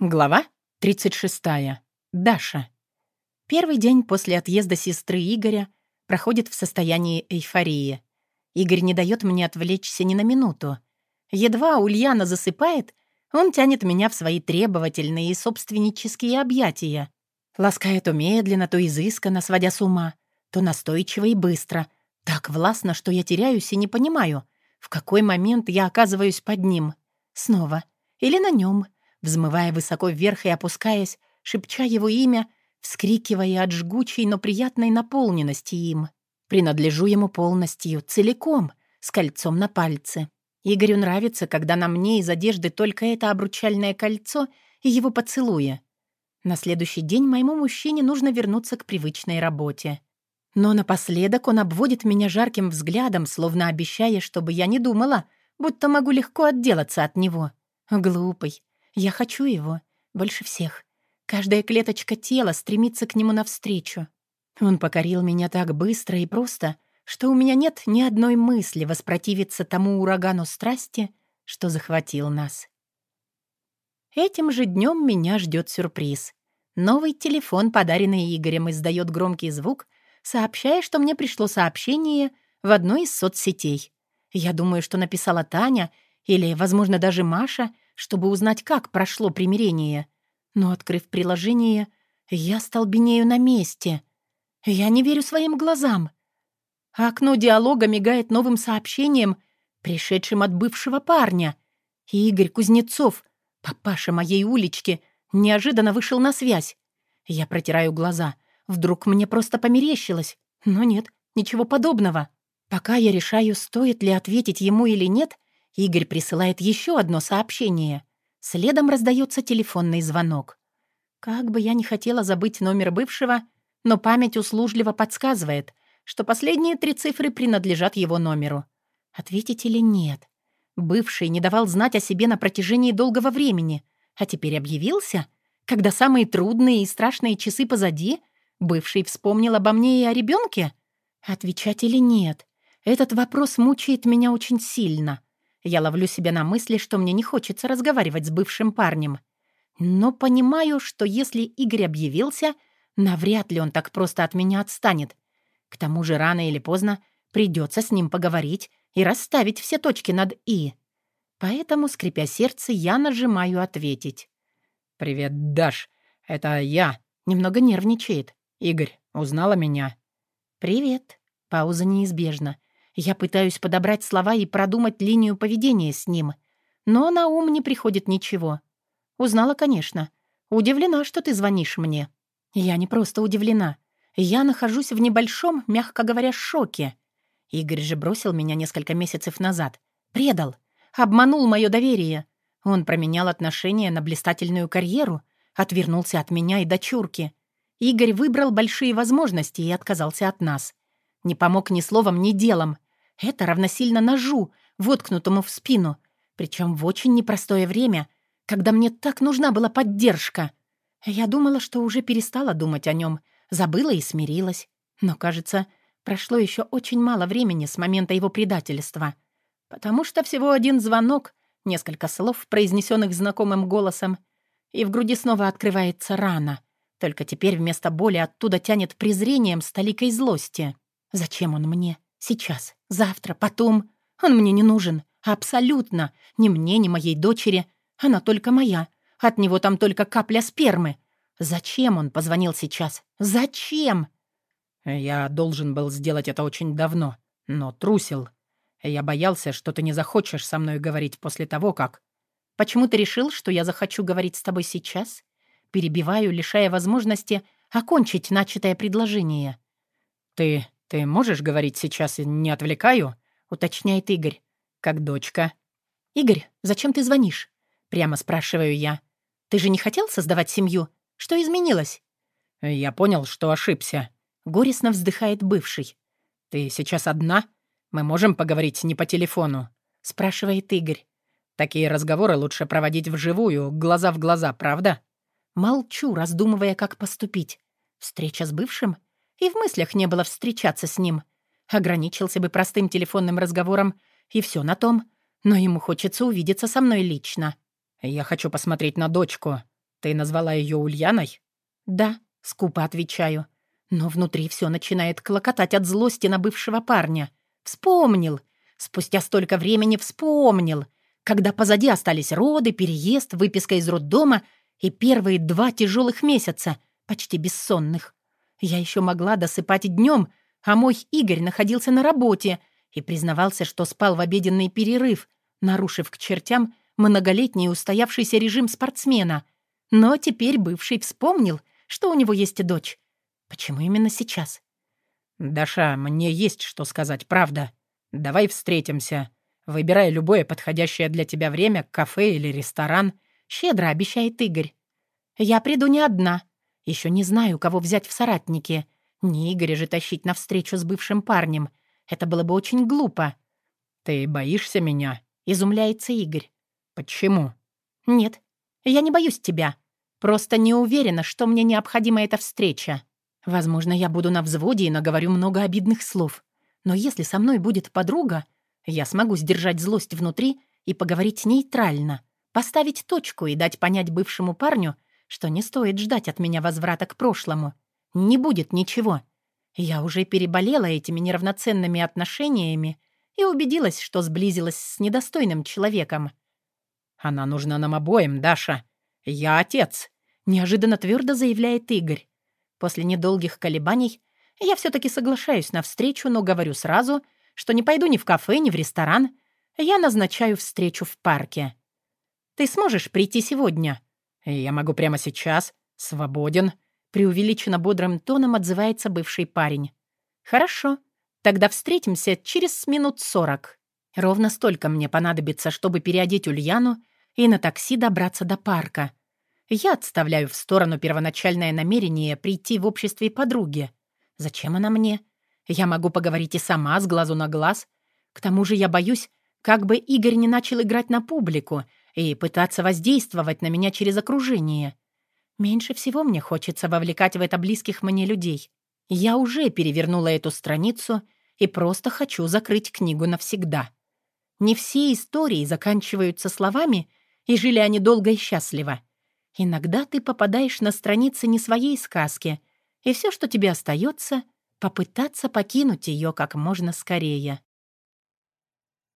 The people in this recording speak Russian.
Глава 36. Даша. Первый день после отъезда сестры Игоря проходит в состоянии эйфории. Игорь не дает мне отвлечься ни на минуту. Едва Ульяна засыпает, он тянет меня в свои требовательные и собственнические объятия. Ласкает то медленно, то изысканно, сводя с ума, то настойчиво и быстро. Так властно, что я теряюсь и не понимаю, в какой момент я оказываюсь под ним. Снова. Или на нем — взмывая высоко вверх и опускаясь, шепча его имя, вскрикивая от жгучей, но приятной наполненности им. Принадлежу ему полностью, целиком, с кольцом на пальце. Игорю нравится, когда на мне из одежды только это обручальное кольцо и его поцелуя. На следующий день моему мужчине нужно вернуться к привычной работе. Но напоследок он обводит меня жарким взглядом, словно обещая, чтобы я не думала, будто могу легко отделаться от него. Глупый, я хочу его больше всех. Каждая клеточка тела стремится к нему навстречу. Он покорил меня так быстро и просто, что у меня нет ни одной мысли воспротивиться тому урагану страсти, что захватил нас. Этим же днем меня ждет сюрприз. Новый телефон, подаренный Игорем, издает громкий звук, сообщая, что мне пришло сообщение в одной из соцсетей. Я думаю, что написала Таня или, возможно, даже Маша — чтобы узнать, как прошло примирение. Но, открыв приложение, я столбенею на месте. Я не верю своим глазам. Окно диалога мигает новым сообщением, пришедшим от бывшего парня. Игорь Кузнецов, папаша моей улички, неожиданно вышел на связь. Я протираю глаза. Вдруг мне просто померещилось. Но нет, ничего подобного. Пока я решаю, стоит ли ответить ему или нет — Игорь присылает еще одно сообщение. Следом раздается телефонный звонок. Как бы я ни хотела забыть номер бывшего, но память услужливо подсказывает, что последние три цифры принадлежат его номеру. Ответить или нет? Бывший не давал знать о себе на протяжении долгого времени, а теперь объявился, когда самые трудные и страшные часы позади, бывший вспомнил обо мне и о ребенке? Отвечать или нет? Этот вопрос мучает меня очень сильно — я ловлю себя на мысли, что мне не хочется разговаривать с бывшим парнем. Но понимаю, что если Игорь объявился, навряд ли он так просто от меня отстанет. К тому же рано или поздно придется с ним поговорить и расставить все точки над «и». Поэтому, скрипя сердце, я нажимаю «ответить». «Привет, Даш. Это я». Немного нервничает. «Игорь, узнала меня?» «Привет». Пауза неизбежна. Я пытаюсь подобрать слова и продумать линию поведения с ним. Но на ум не приходит ничего. Узнала, конечно. Удивлена, что ты звонишь мне. Я не просто удивлена. Я нахожусь в небольшом, мягко говоря, шоке. Игорь же бросил меня несколько месяцев назад. Предал. Обманул мое доверие. Он променял отношения на блистательную карьеру, отвернулся от меня и дочурки. Игорь выбрал большие возможности и отказался от нас. Не помог ни словом, ни делом. Это равносильно ножу, воткнутому в спину, причем в очень непростое время, когда мне так нужна была поддержка. Я думала, что уже перестала думать о нем, забыла и смирилась. Но, кажется, прошло еще очень мало времени с момента его предательства. Потому что всего один звонок, несколько слов, произнесенных знакомым голосом, и в груди снова открывается рана. Только теперь вместо боли оттуда тянет презрением с толикой злости. Зачем он мне? Сейчас, завтра, потом. Он мне не нужен. Абсолютно. Ни мне, ни моей дочери. Она только моя. От него там только капля спермы. Зачем он позвонил сейчас? Зачем? Я должен был сделать это очень давно, но трусил. Я боялся, что ты не захочешь со мной говорить после того, как... Почему ты решил, что я захочу говорить с тобой сейчас? Перебиваю, лишая возможности окончить начатое предложение. Ты «Ты можешь говорить сейчас, не отвлекаю?» — уточняет Игорь. «Как дочка». «Игорь, зачем ты звонишь?» — прямо спрашиваю я. «Ты же не хотел создавать семью? Что изменилось?» «Я понял, что ошибся», — горестно вздыхает бывший. «Ты сейчас одна? Мы можем поговорить не по телефону?» — спрашивает Игорь. «Такие разговоры лучше проводить вживую, глаза в глаза, правда?» Молчу, раздумывая, как поступить. Встреча с бывшим — и в мыслях не было встречаться с ним. Ограничился бы простым телефонным разговором, и все на том. Но ему хочется увидеться со мной лично. «Я хочу посмотреть на дочку». Ты назвала ее Ульяной? Да, скупо отвечаю. Но внутри все начинает клокотать от злости на бывшего парня. Вспомнил. Спустя столько времени вспомнил. Когда позади остались роды, переезд, выписка из роддома и первые два тяжелых месяца, почти бессонных. Я еще могла досыпать днем, а мой Игорь находился на работе и признавался, что спал в обеденный перерыв, нарушив к чертям многолетний устоявшийся режим спортсмена. Но теперь бывший вспомнил, что у него есть дочь. Почему именно сейчас? «Даша, мне есть что сказать, правда. Давай встретимся. Выбирай любое подходящее для тебя время, кафе или ресторан», — щедро обещает Игорь. «Я приду не одна. Еще не знаю, кого взять в соратники. Не Игоря же тащить навстречу с бывшим парнем. Это было бы очень глупо». «Ты боишься меня?» — изумляется Игорь. «Почему?» «Нет, я не боюсь тебя. Просто не уверена, что мне необходима эта встреча. Возможно, я буду на взводе и наговорю много обидных слов. Но если со мной будет подруга, я смогу сдержать злость внутри и поговорить нейтрально, поставить точку и дать понять бывшему парню, что не стоит ждать от меня возврата к прошлому. Не будет ничего. Я уже переболела этими неравноценными отношениями и убедилась, что сблизилась с недостойным человеком. «Она нужна нам обоим, Даша. Я отец», — неожиданно твердо заявляет Игорь. После недолгих колебаний я все-таки соглашаюсь на встречу, но говорю сразу, что не пойду ни в кафе, ни в ресторан. Я назначаю встречу в парке. Ты сможешь прийти сегодня? Я могу прямо сейчас. Свободен. Преувеличенно бодрым тоном отзывается бывший парень. Хорошо. Тогда встретимся через минут сорок. Ровно столько мне понадобится, чтобы переодеть Ульяну и на такси добраться до парка. Я отставляю в сторону первоначальное намерение прийти в обществе подруги. Зачем она мне? Я могу поговорить и сама, с глазу на глаз. К тому же я боюсь, как бы Игорь не начал играть на публику и пытаться воздействовать на меня через окружение. Меньше всего мне хочется вовлекать в это близких мне людей. Я уже перевернула эту страницу и просто хочу закрыть книгу навсегда. Не все истории заканчиваются словами «и жили они долго и счастливо». Иногда ты попадаешь на страницы не своей сказки, и все, что тебе остается, попытаться покинуть ее как можно скорее.